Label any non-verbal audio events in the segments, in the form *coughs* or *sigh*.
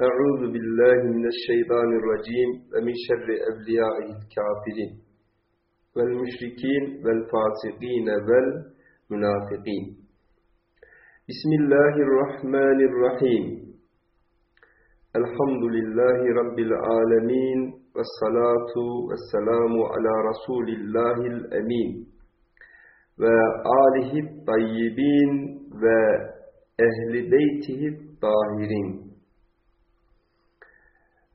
Euzu billahi mineşşeytanirracim ve min şerri evliyail kafirin vel müşrikin vel fasikine vel münafikin. Bismillahirrahmanirrahim. Elhamdülillahi rabbil alamin ve salatu ve selamu ala rasulillahil emin ve alihi tayyibin ve ehli beytihi tahirin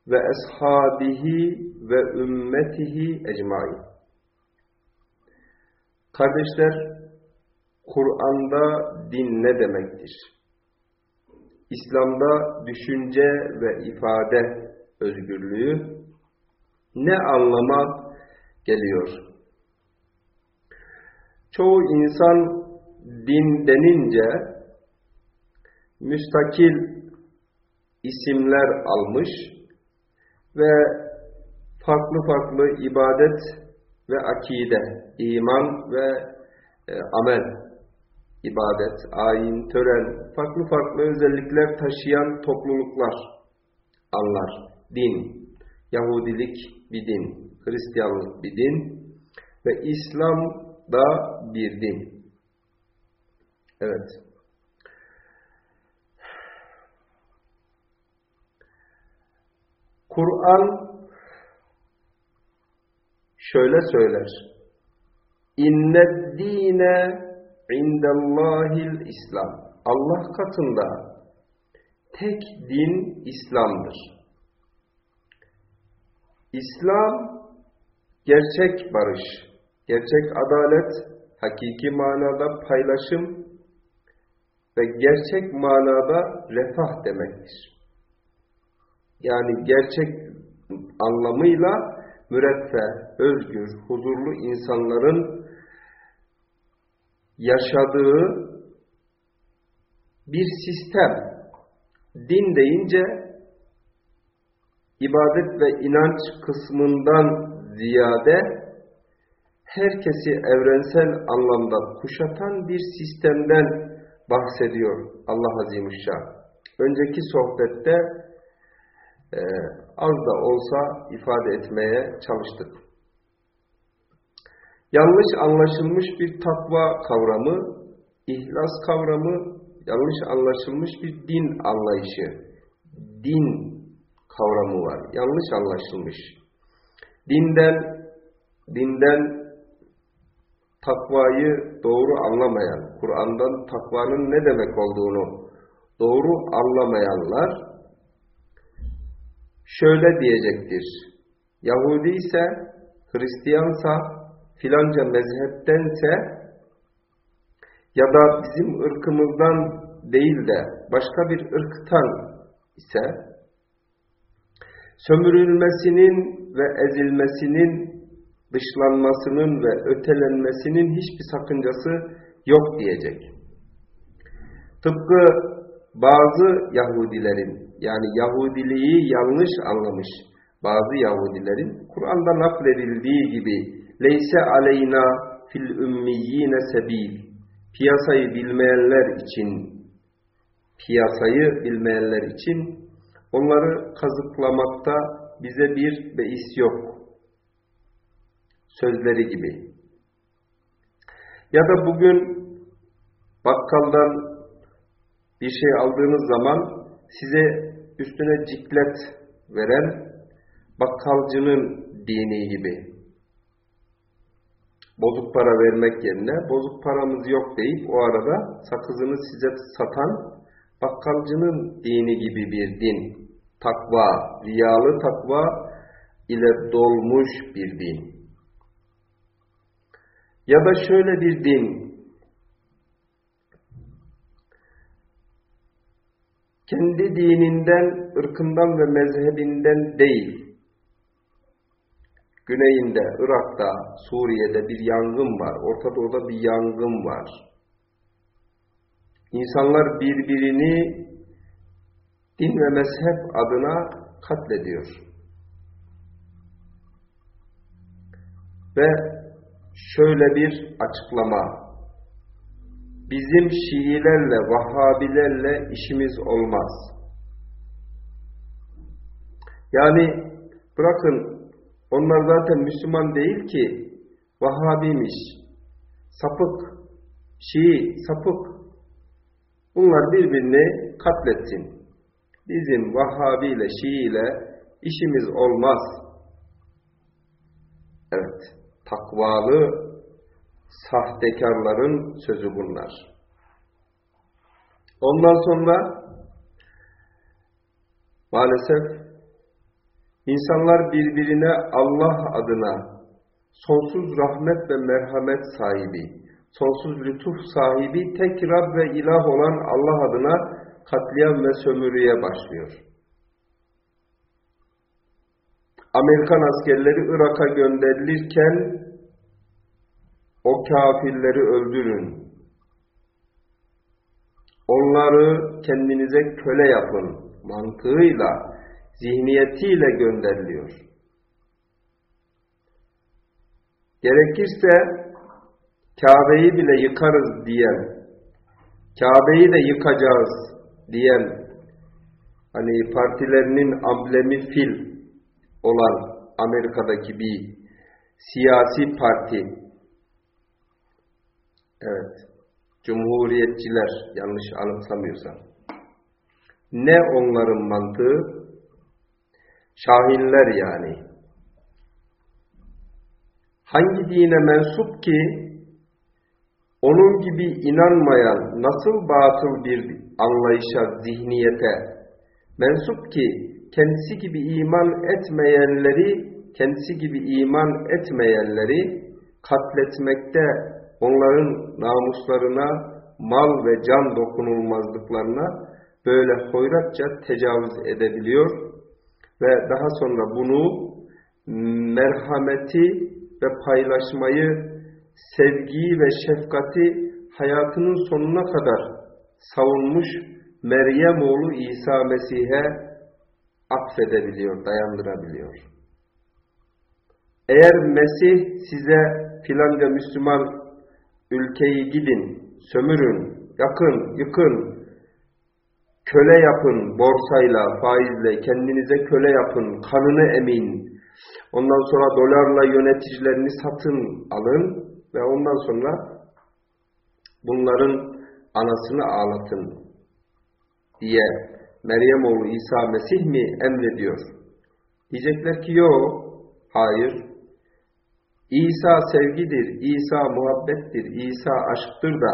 ve ashabihi ve ümmetihi ecmain. Kardeşler, Kur'an'da din ne demektir? İslam'da düşünce ve ifade özgürlüğü ne anlama geliyor? Çoğu insan din denince müstakil isimler almış, ve farklı farklı ibadet ve akide, iman ve e, amel, ibadet, ayin, tören, farklı farklı özellikler taşıyan topluluklar anlar. Din, Yahudilik bir din, Hristiyanlık bir din ve İslam da bir din. Evet. Kur'an şöyle söyler. İnned dine indellahil İslam. Allah katında tek din İslam'dır. İslam gerçek barış, gerçek adalet, hakiki manada paylaşım ve gerçek manada refah demektir yani gerçek anlamıyla müreffeh, özgür, huzurlu insanların yaşadığı bir sistem. Din deyince ibadet ve inanç kısmından ziyade herkesi evrensel anlamda kuşatan bir sistemden bahsediyor Allah Azimüşşan. Önceki sohbette e, az da olsa ifade etmeye çalıştık. Yanlış anlaşılmış bir takva kavramı, ihlas kavramı, yanlış anlaşılmış bir din anlayışı, din kavramı var. Yanlış anlaşılmış. Dinden, dinden takvayı doğru anlamayan, Kur'an'dan takvanın ne demek olduğunu doğru anlamayanlar, şöyle diyecektir. Yahudi ise, Hristiyansa, filanca mezheptense ya da bizim ırkımızdan değil de başka bir ırktan ise sömürülmesinin ve ezilmesinin, dışlanmasının ve ötelenmesinin hiçbir sakıncası yok diyecek. Tıpkı bazı Yahudilerin yani Yahudiliği yanlış anlamış bazı Yahudilerin Kur'an'da nakledildiği gibi leyse aleyna fil ümmiyine sebil piyasayı bilmeyenler için piyasayı bilmeyenler için onları kazıklamakta bize bir beis yok sözleri gibi. Ya da bugün bakkaldan bir şey aldığınız zaman size üstüne ciklet veren bakkalcının dini gibi. Bozuk para vermek yerine bozuk paramız yok deyip o arada sakızını size satan bakkalcının dini gibi bir din. Takva, riyalı takva ile dolmuş bir din. Ya da şöyle bir din, kendi dininden, ırkından ve mezhebinden değil, güneyinde, Irak'ta, Suriye'de bir yangın var, Orta Doğu'da bir yangın var. İnsanlar birbirini din ve mezhep adına katlediyor. Ve şöyle bir açıklama bizim Şiilerle, Vahhabilerle işimiz olmaz. Yani bırakın onlar zaten Müslüman değil ki Vahhabiymiş, sapık, Şii, sapık. Bunlar birbirini katletsin. Bizim Vahhabi ile Şii ile işimiz olmaz. Evet, takvalı sahtekarların sözü bunlar. Ondan sonra maalesef insanlar birbirine Allah adına sonsuz rahmet ve merhamet sahibi, sonsuz lütuf sahibi tek Rab ve ilah olan Allah adına katliam ve sömürüye başlıyor. Amerikan askerleri Irak'a gönderilirken kafirleri öldürün. Onları kendinize köle yapın mantığıyla, zihniyetiyle gönderiliyor. Gerekirse Kabe'yi bile yıkarız diyen, Kabe'yi de yıkacağız diyen, hani partilerinin amblemi fil olan Amerika'daki bir siyasi parti, evet, Cumhuriyetçiler yanlış anımsamıyorsam, ne onların mantığı? Şahinler yani. Hangi dine mensup ki onun gibi inanmayan nasıl batıl bir anlayışa, zihniyete mensup ki kendisi gibi iman etmeyenleri, kendisi gibi iman etmeyenleri katletmekte, onların namuslarına, mal ve can dokunulmazlıklarına böyle hoyratça tecavüz edebiliyor ve daha sonra bunu merhameti ve paylaşmayı, sevgiyi ve şefkati hayatının sonuna kadar savunmuş Meryem oğlu İsa Mesih'e affedebiliyor, dayandırabiliyor. Eğer Mesih size filanca Müslüman ülkeyi gidin, sömürün, yakın, yıkın, köle yapın borsayla, faizle, kendinize köle yapın, kanını emin, ondan sonra dolarla yöneticilerini satın alın ve ondan sonra bunların anasını ağlatın diye Meryem oğlu İsa Mesih mi emrediyor? Diyecekler ki yok, hayır. İsa sevgidir, İsa muhabbettir, İsa aşktır da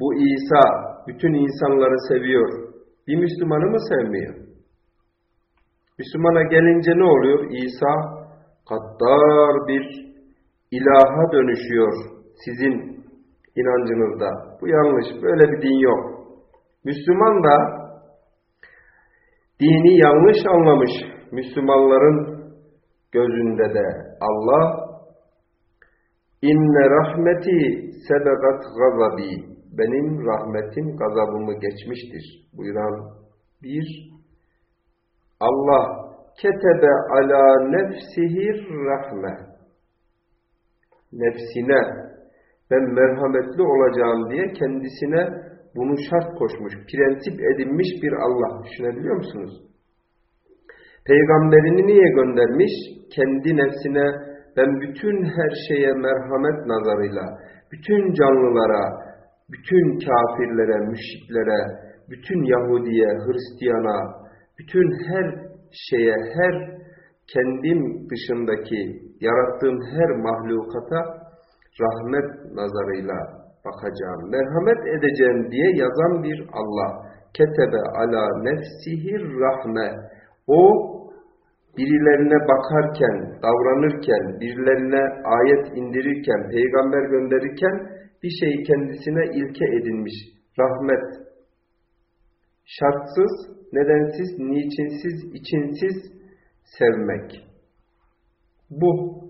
bu İsa bütün insanları seviyor. Bir Müslümanı mı sevmiyor? Müslümana gelince ne oluyor? İsa kaddar bir ilaha dönüşüyor sizin inancınızda. Bu yanlış. Böyle bir din yok. Müslüman da dini yanlış anlamış Müslümanların gözünde de Allah inne rahmeti sebegat gazabi benim rahmetim gazabımı geçmiştir buyuran bir Allah ketebe ala nefsihir rahme nefsine ben merhametli olacağım diye kendisine bunu şart koşmuş, prensip edinmiş bir Allah. Düşünebiliyor musunuz? Peygamberini niye göndermiş? Kendi nefsine ben bütün her şeye merhamet nazarıyla, bütün canlılara, bütün kafirlere, müşriklere, bütün Yahudiye, Hristiyana, bütün her şeye, her kendim dışındaki yarattığım her mahlukata rahmet nazarıyla bakacağım, merhamet edeceğim diye yazan bir Allah. Ketebe ala nefsihir rahme. O birilerine bakarken, davranırken, birilerine ayet indirirken, peygamber gönderirken bir şeyi kendisine ilke edinmiş. Rahmet. Şartsız, nedensiz, niçinsiz, içinsiz sevmek. Bu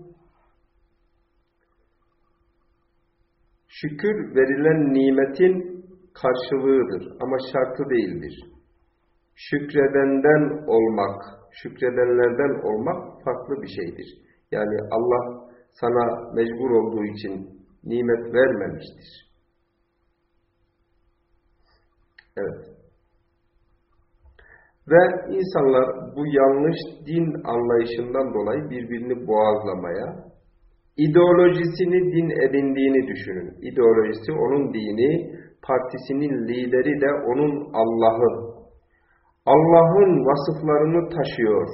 Şükür verilen nimetin karşılığıdır ama şartı değildir. Şükredenden olmak, şükredenlerden olmak farklı bir şeydir. Yani Allah sana mecbur olduğu için nimet vermemiştir. Evet. Ve insanlar bu yanlış din anlayışından dolayı birbirini boğazlamaya, ideolojisini din edindiğini düşünün. İdeolojisi onun dini, partisinin lideri de onun Allah'ı. Allah'ın vasıflarını taşıyor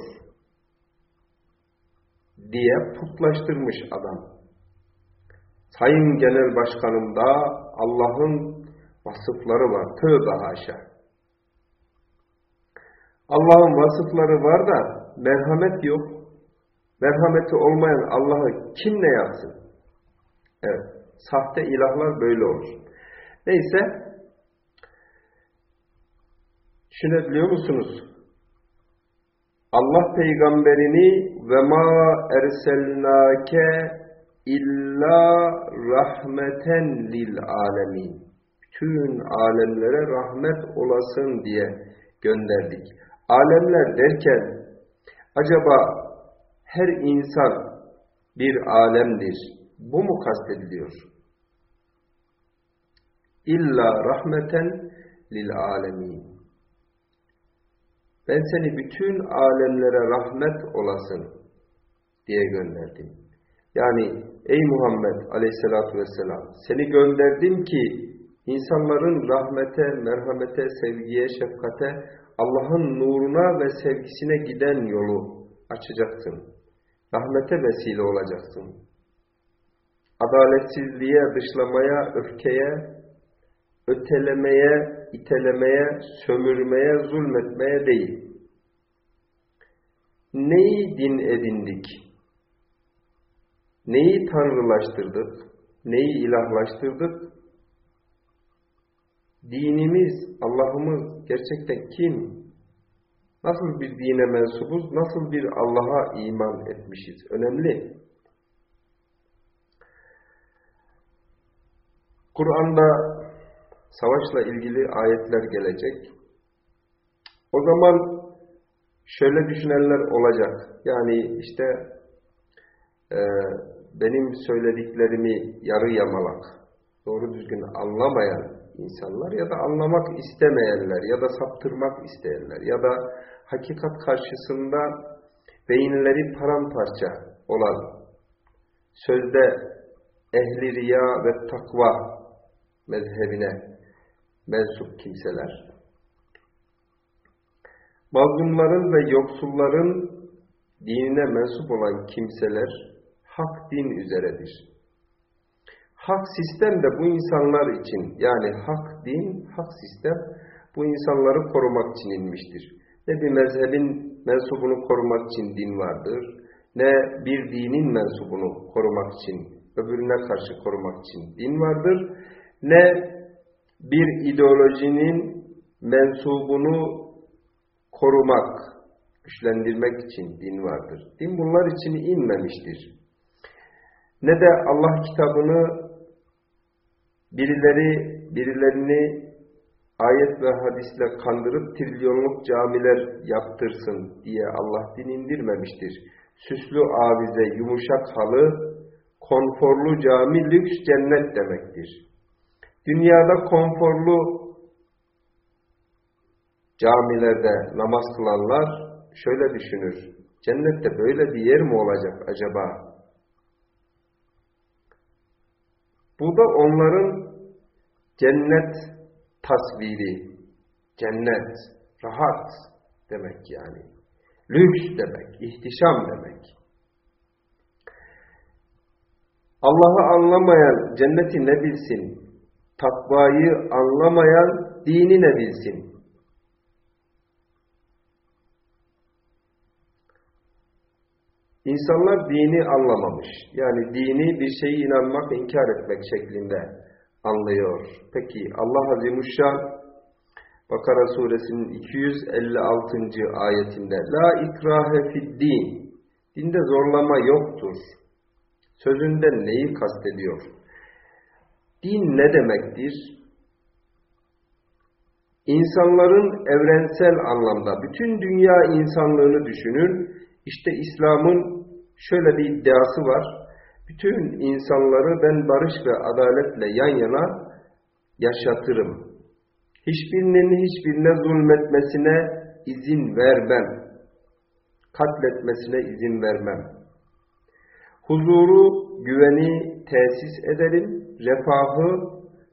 diye putlaştırmış adam. Sayın Genel Başkanımda Allah'ın vasıfları var. Tövbe haşa. Allah'ın vasıfları var da merhamet yok. Merhameti olmayan Allah'ı kim ne yapsın? Evet. Sahte ilahlar böyle olur. Neyse. Şunu biliyor musunuz? Allah peygamberini ve ma erselnake illa rahmeten lil alemin. Bütün alemlere rahmet olasın diye gönderdik. Alemler derken acaba her insan bir alemdir. Bu mu kastediliyor? İlla rahmeten lil alemin. Ben seni bütün alemlere rahmet olasın diye gönderdim. Yani ey Muhammed aleyhissalatü vesselam seni gönderdim ki insanların rahmete, merhamete, sevgiye, şefkate, Allah'ın nuruna ve sevgisine giden yolu açacaksın. Rahmete vesile olacaksın. Adaletsizliğe, dışlamaya, öfkeye, ötelemeye, itelemeye, sömürmeye, zulmetmeye değil. Neyi din edindik? Neyi tanrılaştırdık? Neyi ilahlaştırdık? Dinimiz, Allah'ımız gerçekten kim? Nasıl bir dine mensubuz? Nasıl bir Allah'a iman etmişiz? Önemli. Kur'an'da savaşla ilgili ayetler gelecek. O zaman şöyle düşünenler olacak. Yani işte e, benim söylediklerimi yarı yamalak, doğru düzgün anlamayan insanlar ya da anlamak istemeyenler ya da saptırmak isteyenler ya da hakikat karşısında beyinleri paramparça olan sözde ehli riya ve takva mezhebine mensup kimseler mazlumların ve yoksulların dinine mensup olan kimseler hak din üzeredir. Hak sistem de bu insanlar için yani hak din, hak sistem bu insanları korumak için inmiştir. Ne bir mezhebin mensubunu korumak için din vardır, ne bir dinin mensubunu korumak için, öbürüne karşı korumak için din vardır, ne bir ideolojinin mensubunu korumak, güçlendirmek için din vardır. Din bunlar için inmemiştir. Ne de Allah kitabını birileri birilerini ayet ve hadisle kandırıp trilyonluk camiler yaptırsın diye Allah din indirmemiştir. Süslü avize, yumuşak halı, konforlu cami, lüks cennet demektir. Dünyada konforlu camilerde namaz kılanlar şöyle düşünür. Cennette böyle bir yer mi olacak acaba? Bu da onların cennet tasviri, cennet, rahat demek yani. Lüks demek, ihtişam demek. Allah'ı anlamayan cenneti ne bilsin? Takvayı anlamayan dini ne bilsin? İnsanlar dini anlamamış. Yani dini bir şeyi inanmak, inkar etmek şeklinde anlıyor. Peki Allah Azimuşşan Bakara suresinin 256. ayetinde La ikrahe fid din Dinde zorlama yoktur. Sözünden neyi kastediyor? Din ne demektir? İnsanların evrensel anlamda bütün dünya insanlığını düşünün işte İslam'ın şöyle bir iddiası var. Bütün insanları ben barış ve adaletle yan yana yaşatırım. Hiçbirinin hiçbirine zulmetmesine izin vermem. Katletmesine izin vermem. Huzuru, güveni tesis ederim. Refahı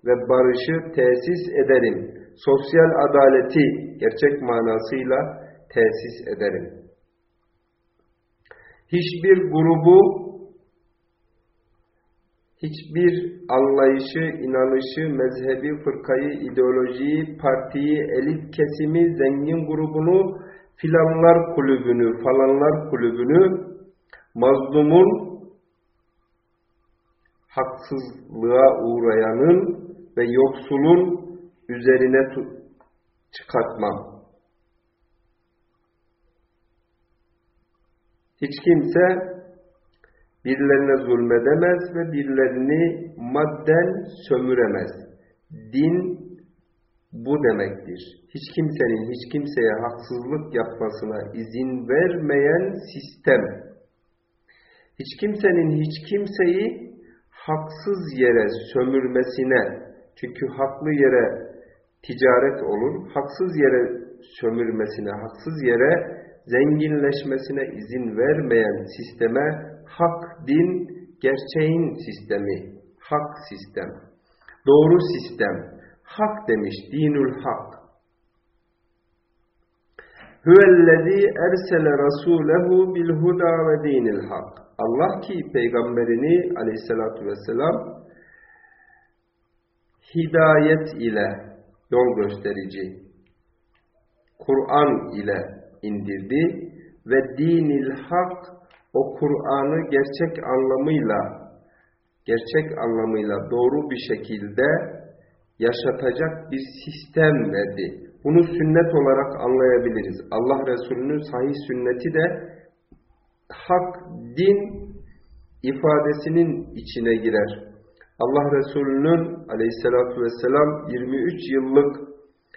ve barışı tesis ederim. Sosyal adaleti gerçek manasıyla tesis ederim. Hiçbir grubu hiçbir anlayışı, inanışı, mezhebi, fırkayı, ideolojiyi, partiyi, elit kesimi, zengin grubunu, filanlar kulübünü, falanlar kulübünü, mazlumun, haksızlığa uğrayanın ve yoksulun üzerine çıkartmam. Hiç kimse birilerine zulmedemez ve birilerini madden sömüremez. Din bu demektir. Hiç kimsenin hiç kimseye haksızlık yapmasına izin vermeyen sistem. Hiç kimsenin hiç kimseyi haksız yere sömürmesine, çünkü haklı yere ticaret olur, haksız yere sömürmesine, haksız yere zenginleşmesine izin vermeyen sisteme hak din gerçeğin sistemi, hak sistem, doğru sistem, hak demiş, dinül hak. Hüvellezî ersele rasûlehu bil huda ve dinil hak. Allah ki peygamberini aleyhissalatu vesselam hidayet ile yol gösterici Kur'an ile indirdi ve dinil hak o Kur'an'ı gerçek anlamıyla gerçek anlamıyla doğru bir şekilde yaşatacak bir sistem verdi. Bunu sünnet olarak anlayabiliriz. Allah Resulü'nün sahih sünneti de hak, din ifadesinin içine girer. Allah Resulü'nün aleyhissalatü vesselam 23 yıllık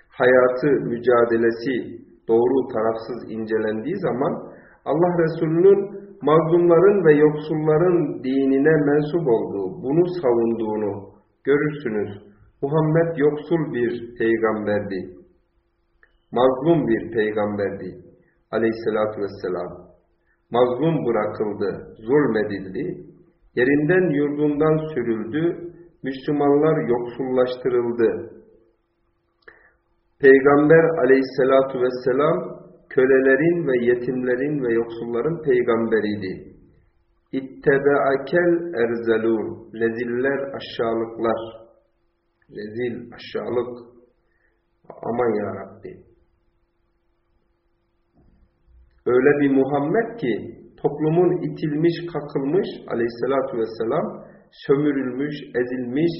hayatı, mücadelesi doğru tarafsız incelendiği zaman Allah Resulü'nün mazlumların ve yoksulların dinine mensup olduğu, bunu savunduğunu görürsünüz. Muhammed yoksul bir peygamberdi. Mazlum bir peygamberdi. Aleyhissalatü vesselam. Mazlum bırakıldı, zulmedildi. Yerinden yurdundan sürüldü. Müslümanlar yoksullaştırıldı. Peygamber aleyhissalatu vesselam kölelerin ve yetimlerin ve yoksulların peygamberiydi. İttebeakel erzelur, reziller aşağılıklar, rezil aşağılık, aman ya Öyle bir Muhammed ki toplumun itilmiş, kakılmış aleyhissalatu vesselam, sömürülmüş, ezilmiş,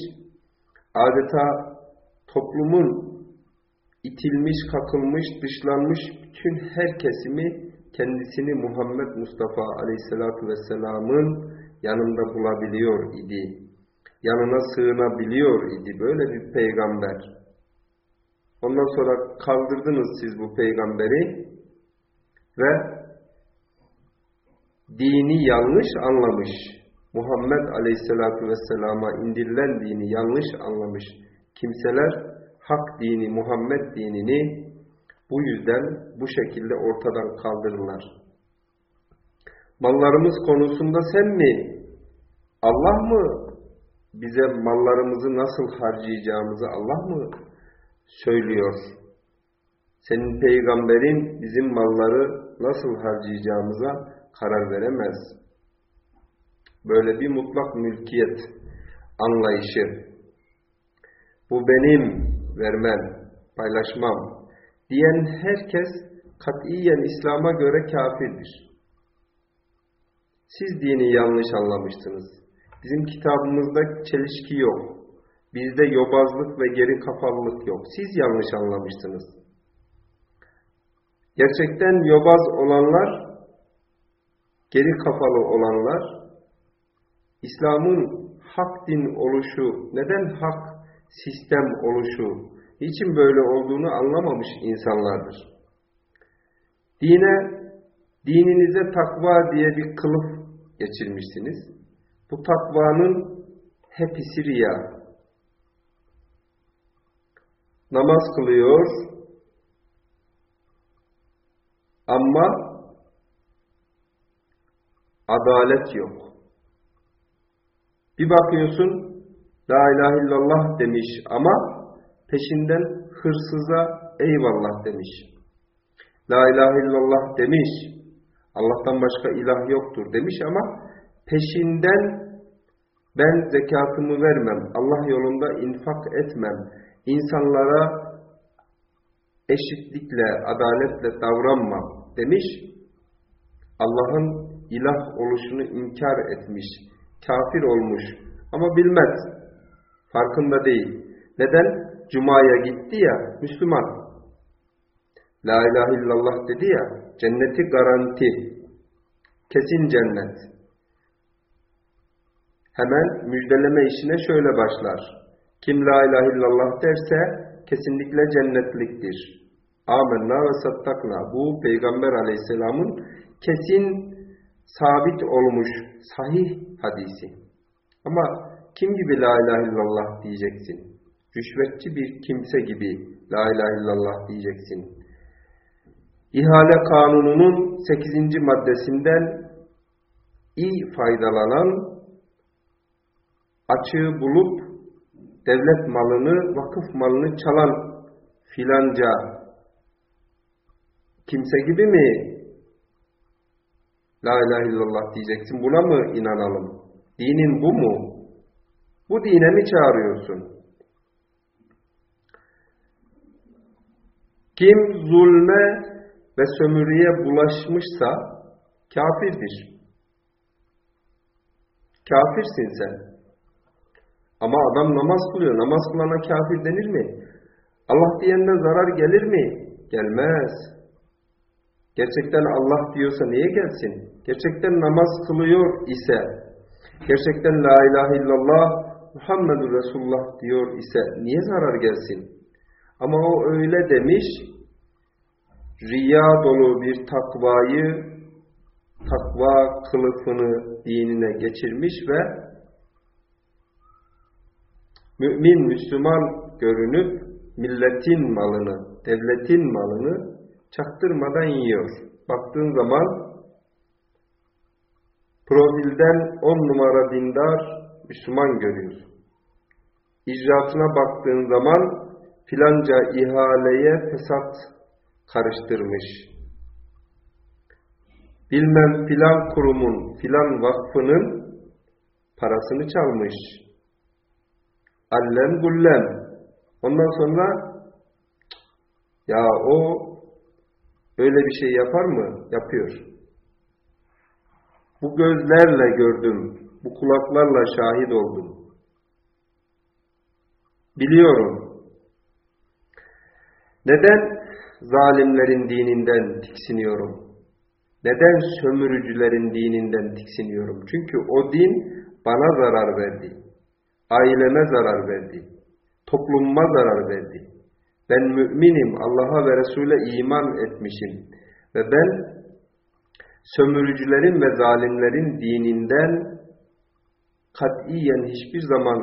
adeta toplumun itilmiş, kakılmış, dışlanmış bütün her kesimi kendisini Muhammed Mustafa Aleyhisselatü Vesselam'ın yanında bulabiliyor idi. Yanına sığınabiliyor idi. Böyle bir peygamber. Ondan sonra kaldırdınız siz bu peygamberi ve dini yanlış anlamış. Muhammed Aleyhisselatü Vesselam'a indirilen dini yanlış anlamış kimseler hak dini, Muhammed dinini bu yüzden bu şekilde ortadan kaldırırlar. Mallarımız konusunda sen mi? Allah mı bize mallarımızı nasıl harcayacağımızı Allah mı söylüyor? Senin peygamberin bizim malları nasıl harcayacağımıza karar veremez. Böyle bir mutlak mülkiyet anlayışı. Bu benim vermem, paylaşmam, diyen herkes katiyen İslam'a göre kafirdir. Siz dini yanlış anlamıştınız. Bizim kitabımızda çelişki yok. Bizde yobazlık ve geri kafalılık yok. Siz yanlış anlamıştınız. Gerçekten yobaz olanlar, geri kafalı olanlar, İslam'ın hak din oluşu, neden hak sistem oluşu, niçin böyle olduğunu anlamamış insanlardır. Dine, dininize takva diye bir kılıf geçirmişsiniz. Bu takvanın hepsi riya. Namaz kılıyor, Ama adalet yok. Bir bakıyorsun La ilahe illallah demiş ama peşinden hırsıza eyvallah demiş. La ilahe illallah demiş. Allah'tan başka ilah yoktur demiş ama peşinden ben zekatımı vermem, Allah yolunda infak etmem, insanlara eşitlikle, adaletle davranmam demiş. Allah'ın ilah oluşunu inkar etmiş, kafir olmuş ama bilmez, farkında değil. Neden? Cuma'ya gitti ya, Müslüman. La ilahe illallah dedi ya, cenneti garanti, kesin cennet. Hemen müjdeleme işine şöyle başlar. Kim la ilahe illallah derse kesinlikle cennetliktir. Amenna ve sattakna. Bu Peygamber aleyhisselamın kesin sabit olmuş sahih hadisi. Ama kim gibi la ilahe illallah diyeceksin? Rüşvetçi bir kimse gibi la ilahe illallah diyeceksin. İhale kanununun 8. maddesinden iyi faydalanan, açığı bulup devlet malını, vakıf malını çalan filanca kimse gibi mi La ilahe illallah diyeceksin. Buna mı inanalım? Dinin bu mu? Bu dine mi çağırıyorsun? Kim zulme ve sömürüye bulaşmışsa kafirdir. Kafirsin sen. Ama adam namaz kılıyor. Namaz kılana kafir denir mi? Allah diyenden zarar gelir mi? Gelmez. Gerçekten Allah diyorsa niye gelsin? Gerçekten namaz kılıyor ise, gerçekten la ilahe illallah Muhammedur Resulullah diyor ise niye zarar gelsin? Ama o öyle demiş, riya dolu bir takvayı, takva kılıfını dinine geçirmiş ve mümin, Müslüman görünüp milletin malını, devletin malını çaktırmadan yiyor. Baktığın zaman profilden on numara dindar Müslüman görüyorsun. İcraatına baktığın zaman filanca ihaleye fesat karıştırmış. Bilmem filan kurumun, filan vakfının parasını çalmış. Allem gullem. Ondan sonra ya o öyle bir şey yapar mı? Yapıyor. Bu gözlerle gördüm. Bu kulaklarla şahit oldum. Biliyorum. Neden zalimlerin dininden tiksiniyorum? Neden sömürücülerin dininden tiksiniyorum? Çünkü o din bana zarar verdi. Aileme zarar verdi. Toplumuma zarar verdi. Ben müminim, Allah'a ve Resul'e iman etmişim. Ve ben sömürücülerin ve zalimlerin dininden katiyen hiçbir zaman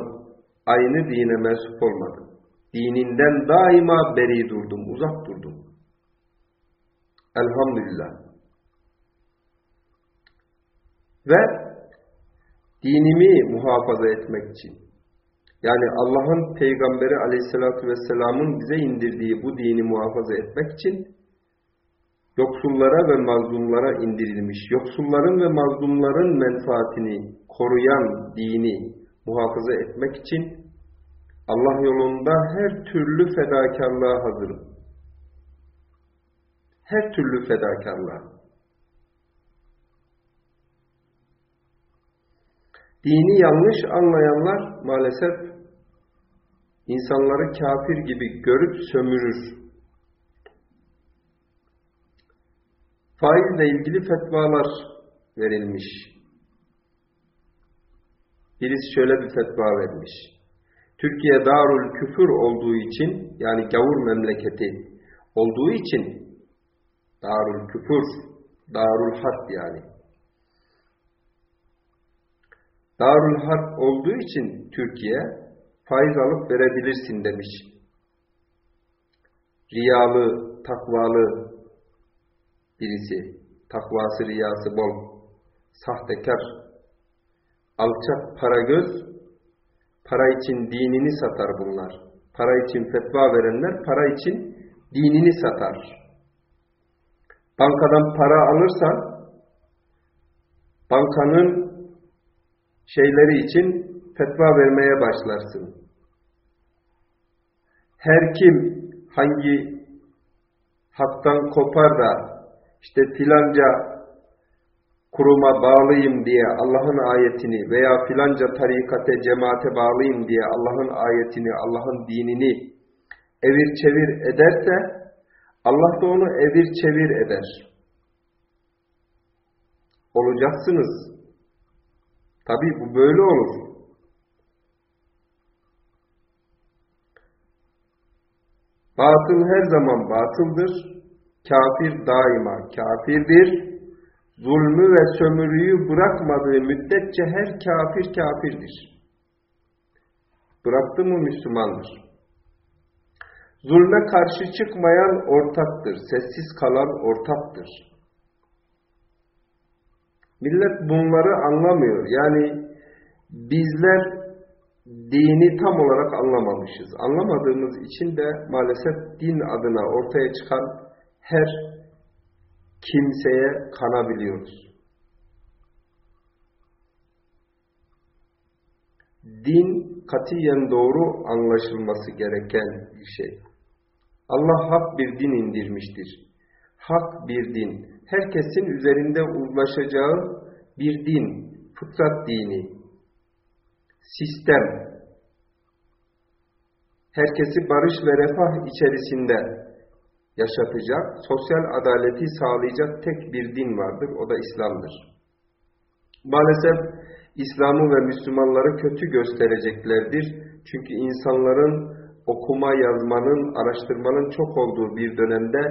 aynı dine mensup olmadım. Dininden daima beri durdum, uzak durdum. Elhamdülillah. Ve dinimi muhafaza etmek için, yani Allah'ın Peygamberi aleyhissalatü vesselamın bize indirdiği bu dini muhafaza etmek için, yoksullara ve mazlumlara indirilmiş, yoksulların ve mazlumların menfaatini koruyan dini muhafaza etmek için Allah yolunda her türlü fedakarlığa hazırım. Her türlü fedakarlığa. Dini yanlış anlayanlar maalesef insanları kafir gibi görüp sömürür. Faizle ilgili fetvalar verilmiş. Birisi şöyle bir fetva vermiş. Türkiye darul küfür olduğu için yani gavur memleketi olduğu için darul küfür, darul harp yani. Darul harp olduğu için Türkiye faiz alıp verebilirsin demiş. Riyalı, takvalı birisi. Takvası riyası bol. Sahtekar. Alçak para göz. Para için dinini satar bunlar. Para için fetva verenler para için dinini satar. Bankadan para alırsan bankanın şeyleri için fetva vermeye başlarsın. Her kim hangi haktan kopar da işte filanca kuruma bağlıyım diye Allah'ın ayetini veya filanca tarikate, cemaate bağlıyım diye Allah'ın ayetini, Allah'ın dinini evir çevir ederse Allah da onu evir çevir eder. Olacaksınız. Tabi bu böyle olur. Batıl her zaman batıldır. Kafir daima kafirdir. Zulmü ve sömürüyü bırakmadığı müddetçe her kafir kafirdir. Bıraktı mı Müslümandır. Zulme karşı çıkmayan ortaktır. Sessiz kalan ortaktır. Millet bunları anlamıyor. Yani bizler dini tam olarak anlamamışız. Anlamadığımız için de maalesef din adına ortaya çıkan her kimseye kanabiliyoruz. Din katiyen doğru anlaşılması gereken bir şey. Allah hak bir din indirmiştir. Hak bir din. Herkesin üzerinde uzlaşacağı bir din. Fıtrat dini sistem herkesi barış ve refah içerisinde yaşatacak, sosyal adaleti sağlayacak tek bir din vardır. O da İslam'dır. Maalesef İslam'ı ve Müslümanları kötü göstereceklerdir. Çünkü insanların okuma, yazmanın, araştırmanın çok olduğu bir dönemde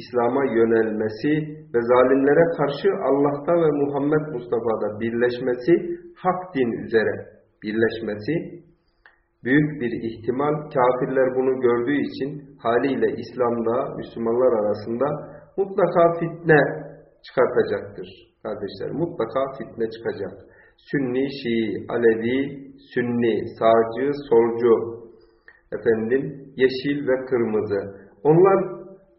İslam'a yönelmesi ve zalimlere karşı Allah'ta ve Muhammed Mustafa'da birleşmesi hak din üzere birleşmesi büyük bir ihtimal kafirler bunu gördüğü için haliyle İslam'da Müslümanlar arasında mutlaka fitne çıkartacaktır kardeşler. Mutlaka fitne çıkacak. Sünni, Şii, Alevi, Sünni, sağcı, solcu, efendim yeşil ve kırmızı. Onlar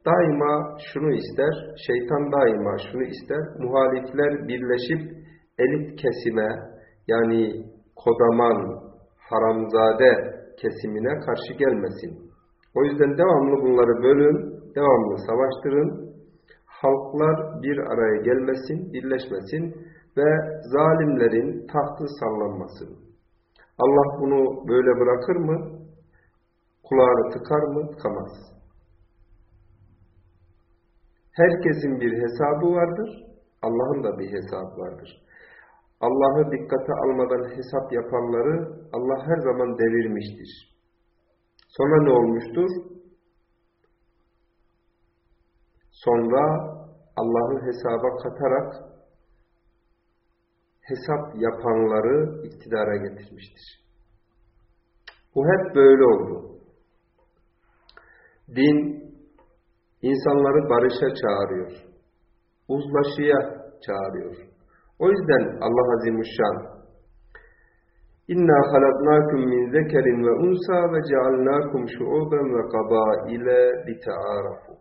daima şunu ister, şeytan daima şunu ister, muhalifler birleşip elit kesime yani kodaman, haramzade kesimine karşı gelmesin. O yüzden devamlı bunları bölün, devamlı savaştırın, halklar bir araya gelmesin, birleşmesin ve zalimlerin tahtı sallanmasın. Allah bunu böyle bırakır mı? Kulağını tıkar mı? Tıkamaz. Herkesin bir hesabı vardır, Allah'ın da bir hesabı vardır. Allah'ı dikkate almadan hesap yapanları Allah her zaman devirmiştir. Sonra ne olmuştur? Sonra Allah'ı hesaba katarak hesap yapanları iktidara getirmiştir. Bu hep böyle oldu. Din insanları barışa çağırıyor. Uzlaşıya çağırıyor. O yüzden Allah Azimuşşan İnna halaknakum min zekerin ve unsa ve cealnakum şuuben ve kabaile lite'arafu.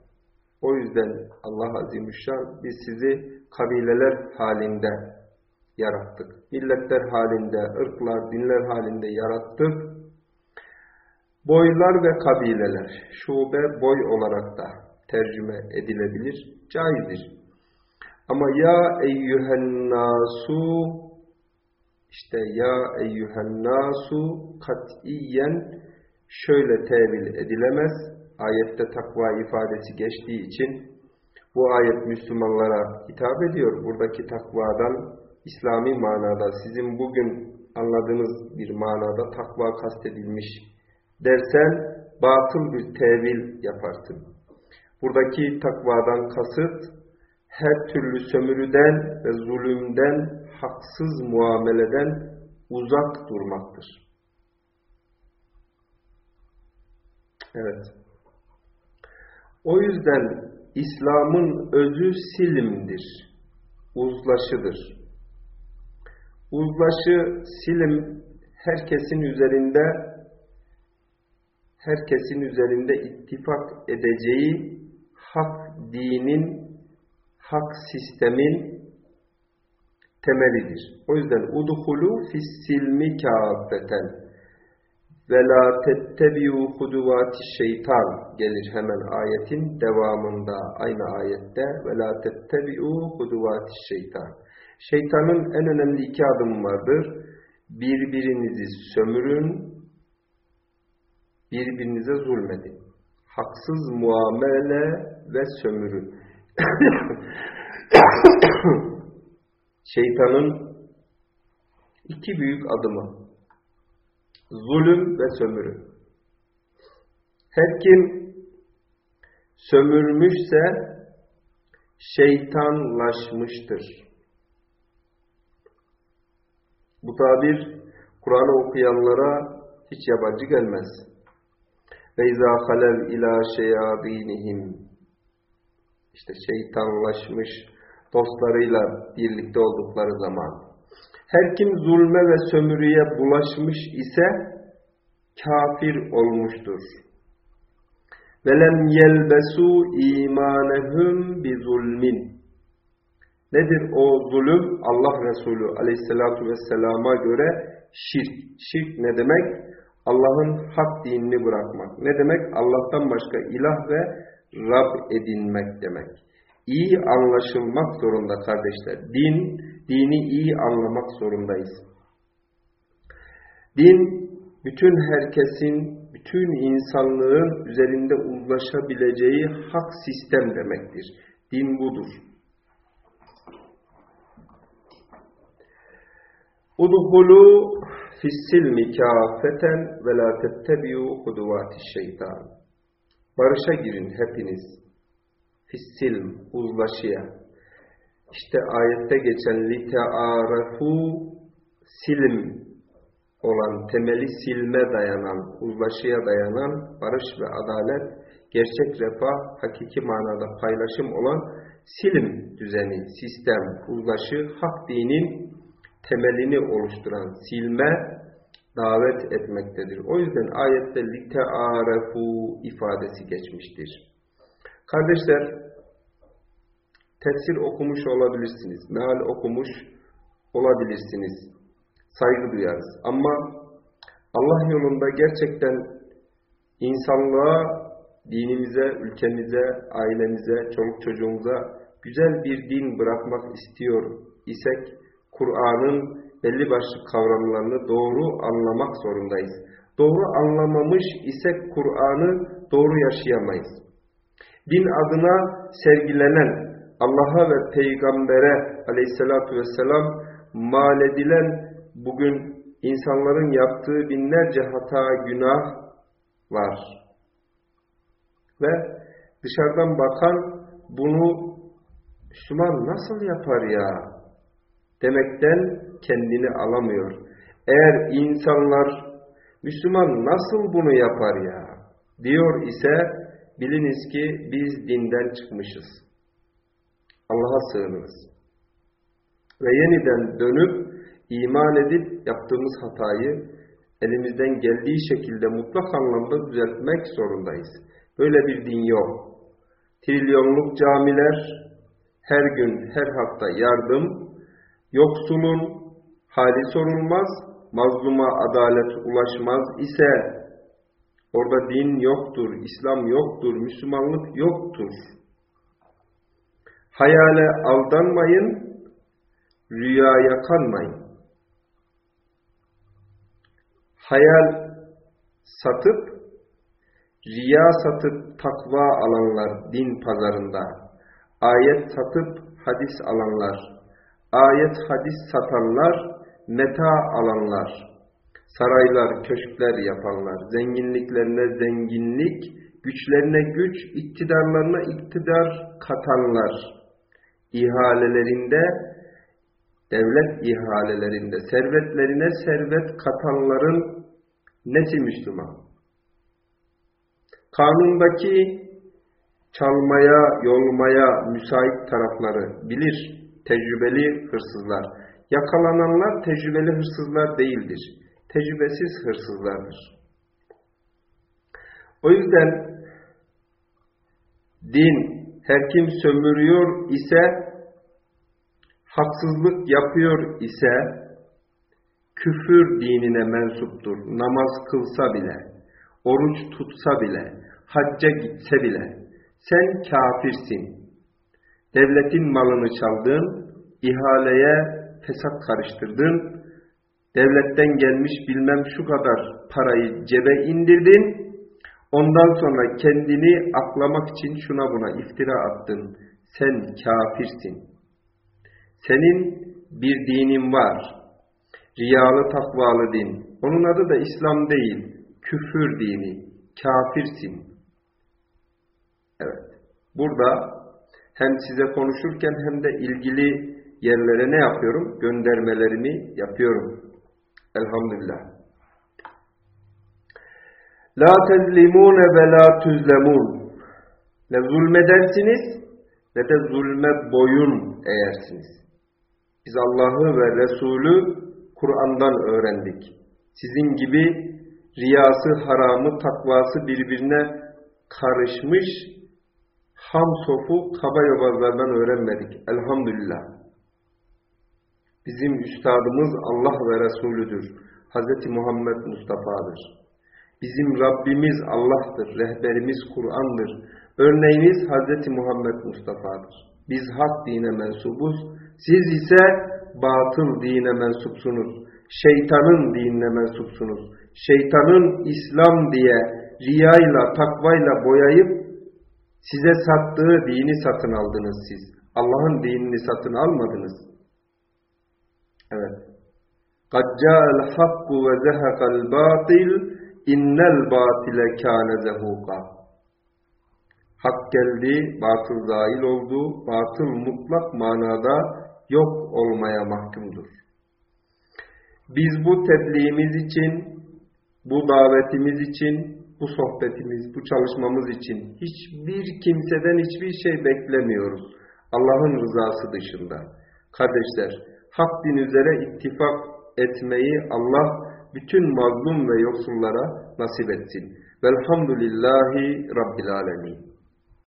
O yüzden Allah Azimüşşan biz sizi kabileler halinde yarattık. Milletler halinde, ırklar, dinler halinde yarattık. Boylar ve kabileler, şube boy olarak da tercüme edilebilir, caizdir. Ama ya eyyühen nasu işte ya eyyühen nasu katiyen şöyle tevil edilemez. Ayette takva ifadesi geçtiği için bu ayet Müslümanlara hitap ediyor. Buradaki takvadan İslami manada sizin bugün anladığınız bir manada takva kastedilmiş dersen batıl bir tevil yaparsın. Buradaki takvadan kasıt her türlü sömürüden ve zulümden, haksız muameleden uzak durmaktır. Evet. O yüzden İslam'ın özü silimdir, uzlaşıdır. Uzlaşı, silim herkesin üzerinde herkesin üzerinde ittifak edeceği hak dinin, hak sistemin temelidir. O yüzden udhulu fis-silmi kâfeten ve la tettebi'u huduvati şeytan gelir hemen ayetin devamında aynı ayette ve la tettebi'u huduvati şeytan. Şeytanın en önemli iki adımı vardır. Birbirinizi sömürün, birbirinize zulmedin. Haksız muamele ve sömürü. *coughs* Şeytanın iki büyük adımı. Zulüm ve sömürü. Her kim sömürmüşse şeytanlaşmıştır. Bu tabir Kur'an'ı okuyanlara hiç yabancı gelmez. İzâ halel ilâ şeyâbînihim işte şeytanlaşmış dostlarıyla birlikte oldukları zaman her kim zulme ve sömürüye bulaşmış ise kafir olmuştur. Yelbesu imanehum bi zulmin. Nedir o zulüm? Allah Resulü aleyhissalatu vesselama göre şirk. Şirk ne demek? Allah'ın hak dinini bırakmak. Ne demek? Allah'tan başka ilah ve Rab edinmek demek. İyi anlaşılmak zorunda kardeşler. Din, dini iyi anlamak zorundayız. Din, bütün herkesin, bütün insanlığın üzerinde uzlaşabileceği hak sistem demektir. Din budur. Udhulu fissilmi kâfeten ve la tettebi'u huduvati şeytan. Barışa girin hepiniz. Fissilm, uzlaşıya. İşte ayette geçen lite'arefu silim olan, temeli silme dayanan, uzlaşıya dayanan barış ve adalet, gerçek refah, hakiki manada paylaşım olan silim düzeni, sistem, uzlaşı, hak dinin temelini oluşturan silme, davet etmektedir. O yüzden ayette lite'arefu ifadesi geçmiştir. Kardeşler, tefsir okumuş olabilirsiniz, meal okumuş olabilirsiniz, saygı duyarız. Ama Allah yolunda gerçekten insanlığa, dinimize, ülkemize, ailemize, çoluk çocuğumuza güzel bir din bırakmak istiyor isek, Kur'an'ın belli başlı kavramlarını doğru anlamak zorundayız. Doğru anlamamış isek Kur'an'ı doğru yaşayamayız. Din adına sergilenen Allah'a ve Peygamber'e aleyhissalatü vesselam mal edilen bugün insanların yaptığı binlerce hata, günah var. Ve dışarıdan bakan bunu Müslüman nasıl yapar ya demekten kendini alamıyor. Eğer insanlar Müslüman nasıl bunu yapar ya diyor ise biliniz ki biz dinden çıkmışız. Allah'a sığınırız. Ve yeniden dönüp iman edip yaptığımız hatayı elimizden geldiği şekilde mutlak anlamda düzeltmek zorundayız. Böyle bir din yok. Trilyonluk camiler, her gün, her hafta yardım, yoksulun hali sorulmaz, mazluma adalet ulaşmaz ise orada din yoktur, İslam yoktur, Müslümanlık yoktur. Hayale aldanmayın, rüyaya kanmayın. Hayal satıp, riya satıp takva alanlar din pazarında, ayet satıp hadis alanlar, ayet hadis satanlar, meta alanlar, saraylar, köşkler yapanlar, zenginliklerine zenginlik, güçlerine güç, iktidarlarına iktidar katanlar, ihalelerinde, devlet ihalelerinde, servetlerine servet katanların nesi Müslüman? Kanundaki çalmaya, yolmaya müsait tarafları bilir tecrübeli hırsızlar. Yakalananlar tecrübeli hırsızlar değildir. Tecrübesiz hırsızlardır. O yüzden din her kim sömürüyor ise haksızlık yapıyor ise küfür dinine mensuptur. Namaz kılsa bile, oruç tutsa bile, hacca gitse bile sen kafirsin. Devletin malını çaldın, ihaleye fesat karıştırdın, devletten gelmiş bilmem şu kadar parayı cebe indirdin, ondan sonra kendini aklamak için şuna buna iftira attın. Sen kafirsin. Senin bir dinin var. Riyalı takvalı din. Onun adı da İslam değil. Küfür dini. Kafirsin. Evet. Burada hem size konuşurken hem de ilgili yerlere ne yapıyorum? Göndermelerimi yapıyorum. Elhamdülillah. La tezlimune ve la tüzlemun. Ne zulmedersiniz ne de zulme boyun eğersiniz. Biz Allah'ı ve Resulü Kur'an'dan öğrendik. Sizin gibi riyası, haramı, takvası birbirine karışmış ham sofu kaba yobazlardan öğrenmedik. Elhamdülillah. Bizim üstadımız Allah ve Resulüdür. Hz. Muhammed Mustafa'dır. Bizim Rabbimiz Allah'tır. Rehberimiz Kur'an'dır. Örneğimiz Hz. Muhammed Mustafa'dır. Biz hak dine mensubuz. Siz ise batıl dine mensupsunuz. Şeytanın dinine mensupsunuz. Şeytanın İslam diye riyayla, takvayla boyayıp size sattığı dini satın aldınız siz. Allah'ın dinini satın almadınız. Evet. قَدْ جَاءَ الْحَقُّ وَزَهَقَ الْبَاطِلِ اِنَّ الْبَاطِلَ كَانَ زَهُوقًا Hak geldi, batıl dahil oldu, batıl mutlak manada yok olmaya mahkumdur. Biz bu tebliğimiz için, bu davetimiz için, bu sohbetimiz, bu çalışmamız için hiçbir kimseden hiçbir şey beklemiyoruz. Allah'ın rızası dışında. Kardeşler, hak din üzere ittifak etmeyi Allah bütün mazlum ve yoksullara nasip etsin. Velhamdülillahi Rabbil Alemin.